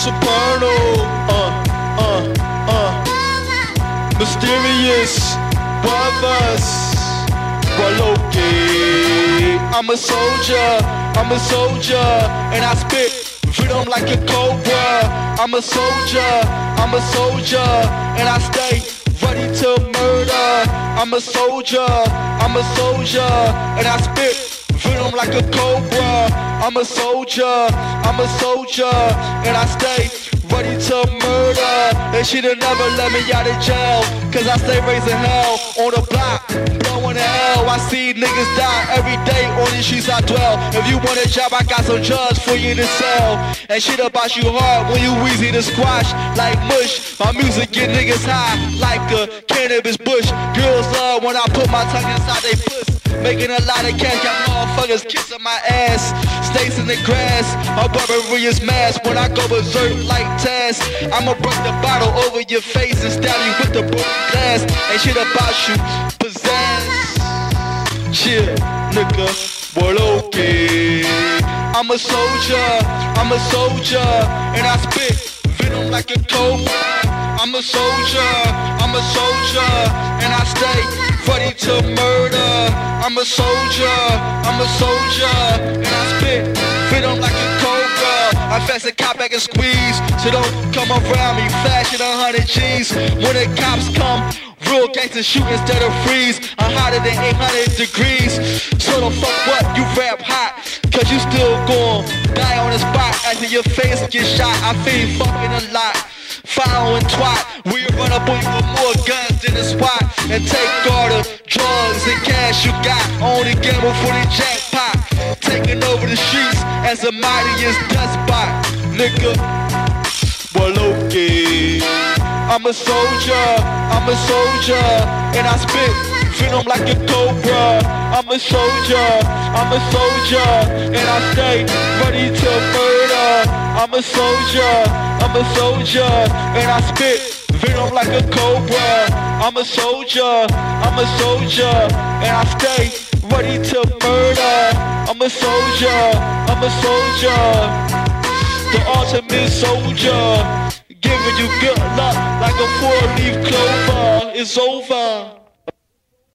Soprano, uh, uh, uh. Mysterious, Weathers, Waloki. I'm a soldier, I'm a soldier, and I spit freedom like a cobra. I'm a soldier, I'm a soldier, and I stay ready to murder. I'm a soldier, I'm a soldier, and I spit freedom like a cobra. I'm a soldier, I'm a soldier, and I stay ready to murder. And she'll never let me out of jail, cause I stay raising hell on the block. Blowing the hell, I see niggas die every day on these streets I dwell. If you want a job, I got some drugs for you to sell. And shit about you hard when you wheezy to squash like mush. My music get niggas high like a cannabis bush. Girls love when I put my tongue inside they puss. Making a lot of cash, got motherfuckers kissing my ass. Snakes in the grass, my barbary is mass. When I go berserk like Taz, I'ma break the bottle over your face and stab you with the broken glass. Ain't shit about you, pizzazz. Chill, nigga, what okay? I'm a soldier, I'm a soldier, and I spit venom like a cobra. I'm a soldier, I'm a soldier, and I stay ready to murder. I'm a soldier, I'm a soldier, and I spit venom like a cobra. I fast a cop back and squeeze, so don't come around me flashing a hundred G's. When the cops come, real gangsters shoot instead of freeze. I'm hotter than 800 degrees. So the fuck what? You rap hot, cause you still gon' die on the spot after your face gets shot. I feel fucking a lot. Following twat, we run up on you with more guns than a SWAT and take all the drugs and cash you got. Only gamble for the jackpot, taking over the streets as the mightiest despot, nigga. Well, okay. I'm a soldier, I'm a soldier, and I spit venom like a cobra. I'm a soldier, I'm a soldier, and I stay. I'm a soldier, I'm a soldier, and I spit venom like a cobra. I'm a soldier, I'm a soldier, and I stay ready to murder. I'm a soldier, I'm a soldier, the ultimate soldier, giving you good luck like a four-leaf clover. It's over.